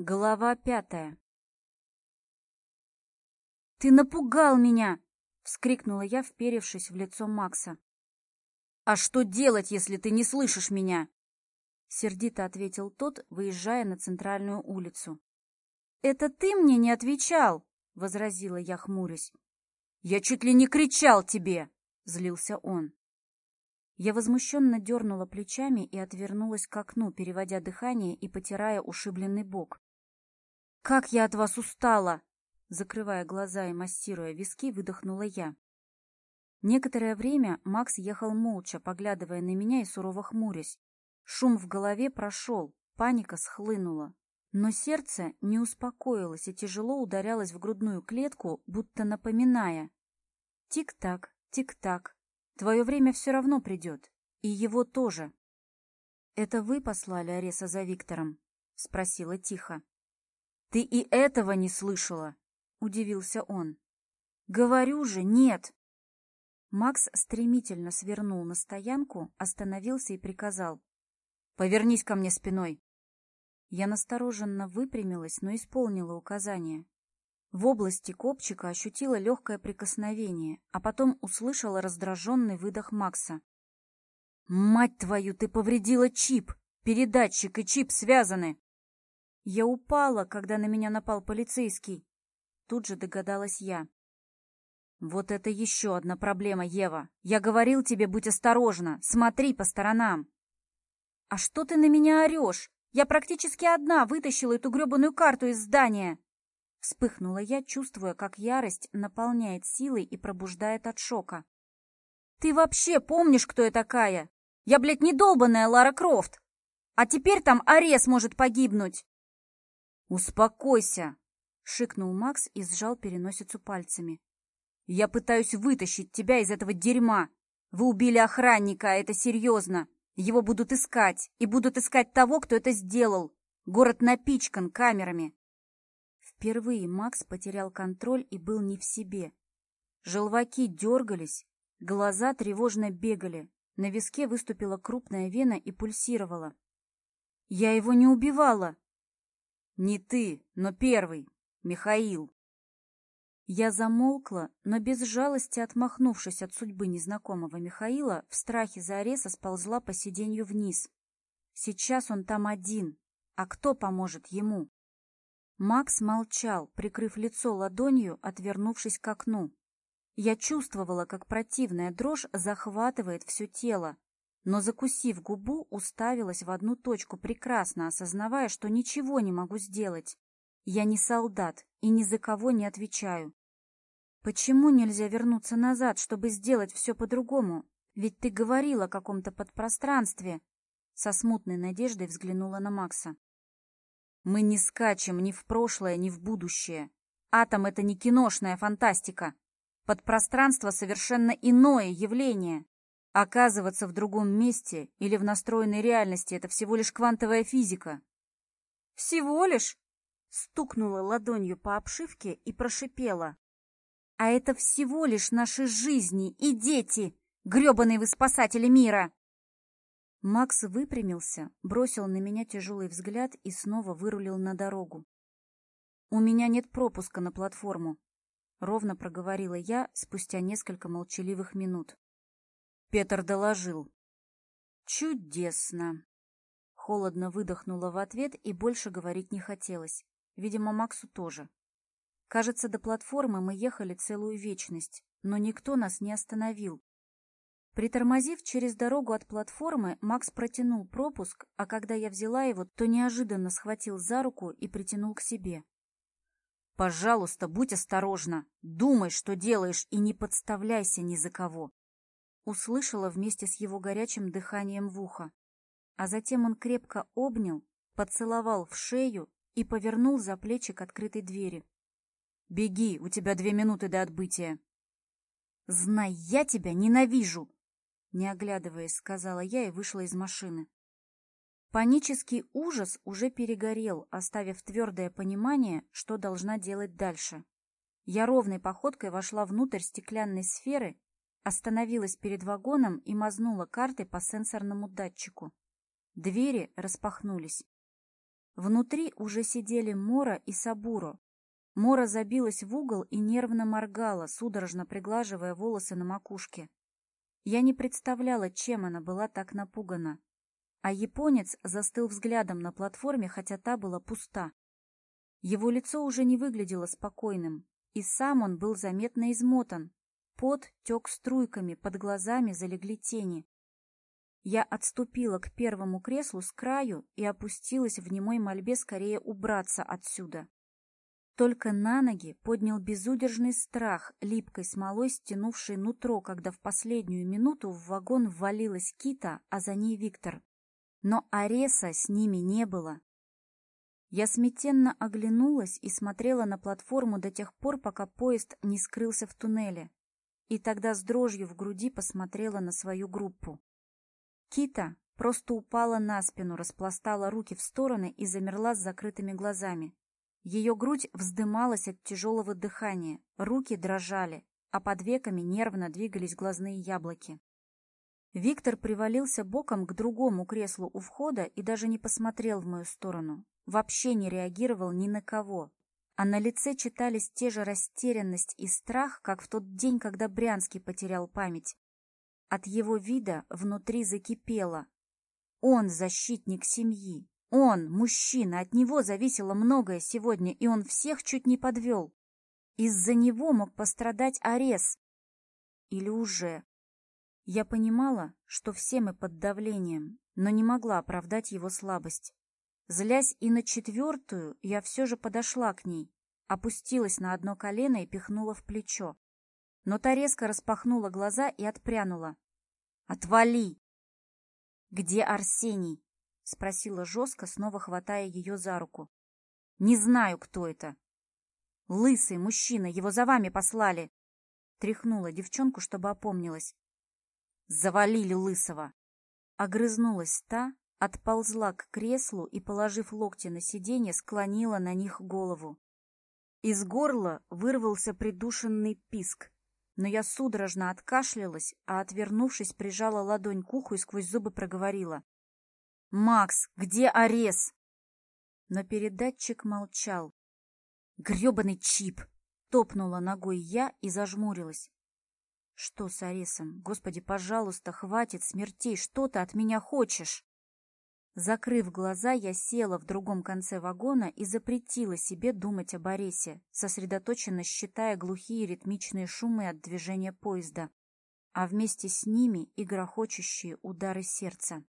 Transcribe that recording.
Глава пятая. «Ты напугал меня!» — вскрикнула я, вперевшись в лицо Макса. «А что делать, если ты не слышишь меня?» — сердито ответил тот, выезжая на центральную улицу. «Это ты мне не отвечал!» — возразила я, хмурясь. «Я чуть ли не кричал тебе!» — злился он. Я возмущенно дернула плечами и отвернулась к окну, переводя дыхание и потирая ушибленный бок. «Как я от вас устала!» Закрывая глаза и массируя виски, выдохнула я. Некоторое время Макс ехал молча, поглядывая на меня и сурово хмурясь. Шум в голове прошел, паника схлынула. Но сердце не успокоилось и тяжело ударялось в грудную клетку, будто напоминая. «Тик-так, тик-так, твое время все равно придет, и его тоже». «Это вы послали Ареса за Виктором?» — спросила тихо. Ты и этого не слышала, удивился он. Говорю же, нет. Макс стремительно свернул на стоянку, остановился и приказал. «Повернись ко мне спиной!» Я настороженно выпрямилась, но исполнила указание. В области копчика ощутила легкое прикосновение, а потом услышала раздраженный выдох Макса. «Мать твою, ты повредила чип! Передатчик и чип связаны!» Я упала, когда на меня напал полицейский. Тут же догадалась я. Вот это еще одна проблема, Ева. Я говорил тебе, будь осторожна, смотри по сторонам. А что ты на меня орешь? Я практически одна вытащила эту гребаную карту из здания. Вспыхнула я, чувствуя, как ярость наполняет силой и пробуждает от шока. «Ты вообще помнишь, кто я такая? Я, блядь, недолбанная Лара Крофт! А теперь там Арес может погибнуть! «Успокойся!» — шикнул Макс и сжал переносицу пальцами. «Я пытаюсь вытащить тебя из этого дерьма! Вы убили охранника, это серьезно! Его будут искать, и будут искать того, кто это сделал! Город напичкан камерами!» Впервые Макс потерял контроль и был не в себе. Желваки дергались, глаза тревожно бегали, на виске выступила крупная вена и пульсировала. «Я его не убивала!» Не ты, но первый, Михаил. Я замолкла, но без жалости, отмахнувшись от судьбы незнакомого Михаила, в страхе за ареса сползла по сиденью вниз. Сейчас он там один, а кто поможет ему? Макс молчал, прикрыв лицо ладонью, отвернувшись к окну. Я чувствовала, как противная дрожь захватывает все тело, но, закусив губу, уставилась в одну точку, прекрасно осознавая, что ничего не могу сделать. Я не солдат и ни за кого не отвечаю. Почему нельзя вернуться назад, чтобы сделать все по-другому? Ведь ты говорил о каком-то подпространстве. Со смутной надеждой взглянула на Макса. Мы не скачем ни в прошлое, ни в будущее. Атом — это не киношная фантастика. Подпространство — совершенно иное явление. Оказываться в другом месте или в настроенной реальности — это всего лишь квантовая физика. «Всего лишь?» — стукнула ладонью по обшивке и прошипела. «А это всего лишь наши жизни и дети, гребаные вы спасатели мира!» Макс выпрямился, бросил на меня тяжелый взгляд и снова вырулил на дорогу. «У меня нет пропуска на платформу», — ровно проговорила я спустя несколько молчаливых минут. Петр доложил. «Чудесно!» Холодно выдохнула в ответ и больше говорить не хотелось. Видимо, Максу тоже. Кажется, до платформы мы ехали целую вечность, но никто нас не остановил. Притормозив через дорогу от платформы, Макс протянул пропуск, а когда я взяла его, то неожиданно схватил за руку и притянул к себе. «Пожалуйста, будь осторожна! Думай, что делаешь, и не подставляйся ни за кого!» услышала вместе с его горячим дыханием в ухо. А затем он крепко обнял, поцеловал в шею и повернул за плечи к открытой двери. «Беги, у тебя две минуты до отбытия!» «Знай, я тебя ненавижу!» Не оглядываясь, сказала я и вышла из машины. Панический ужас уже перегорел, оставив твердое понимание, что должна делать дальше. Я ровной походкой вошла внутрь стеклянной сферы остановилась перед вагоном и мазнула картой по сенсорному датчику. Двери распахнулись. Внутри уже сидели Мора и Сабуро. Мора забилась в угол и нервно моргала, судорожно приглаживая волосы на макушке. Я не представляла, чем она была так напугана. А японец застыл взглядом на платформе, хотя та была пуста. Его лицо уже не выглядело спокойным, и сам он был заметно измотан, Пот тек струйками, под глазами залегли тени. Я отступила к первому креслу с краю и опустилась в немой мольбе скорее убраться отсюда. Только на ноги поднял безудержный страх, липкой смолой стянувший нутро, когда в последнюю минуту в вагон ввалилась Кита, а за ней Виктор. Но Ареса с ними не было. Я смятенно оглянулась и смотрела на платформу до тех пор, пока поезд не скрылся в туннеле и тогда с дрожью в груди посмотрела на свою группу. Кита просто упала на спину, распластала руки в стороны и замерла с закрытыми глазами. Ее грудь вздымалась от тяжелого дыхания, руки дрожали, а под веками нервно двигались глазные яблоки. Виктор привалился боком к другому креслу у входа и даже не посмотрел в мою сторону. Вообще не реагировал ни на кого, А на лице читались те же растерянность и страх, как в тот день, когда Брянский потерял память. От его вида внутри закипело. Он защитник семьи. Он, мужчина, от него зависело многое сегодня, и он всех чуть не подвел. Из-за него мог пострадать Арес. Или уже. Я понимала, что все мы под давлением, но не могла оправдать его слабость. Злясь и на четвертую, я все же подошла к ней, опустилась на одно колено и пихнула в плечо. Но та резко распахнула глаза и отпрянула. «Отвали!» «Где Арсений?» — спросила жестко, снова хватая ее за руку. «Не знаю, кто это». «Лысый мужчина, его за вами послали!» Тряхнула девчонку, чтобы опомнилась. «Завалили лысого!» Огрызнулась та, отползла к креслу и, положив локти на сиденье, склонила на них голову. Из горла вырвался придушенный писк, но я судорожно откашлялась, а, отвернувшись, прижала ладонь к уху и сквозь зубы проговорила. «Макс, где Арес?» Но передатчик молчал. «Гребаный чип!» — топнула ногой я и зажмурилась. «Что с Аресом? Господи, пожалуйста, хватит смертей! Что ты от меня хочешь?» Закрыв глаза, я села в другом конце вагона и запретила себе думать о Борисе, сосредоточенно считая глухие ритмичные шумы от движения поезда, а вместе с ними и грохочущие удары сердца.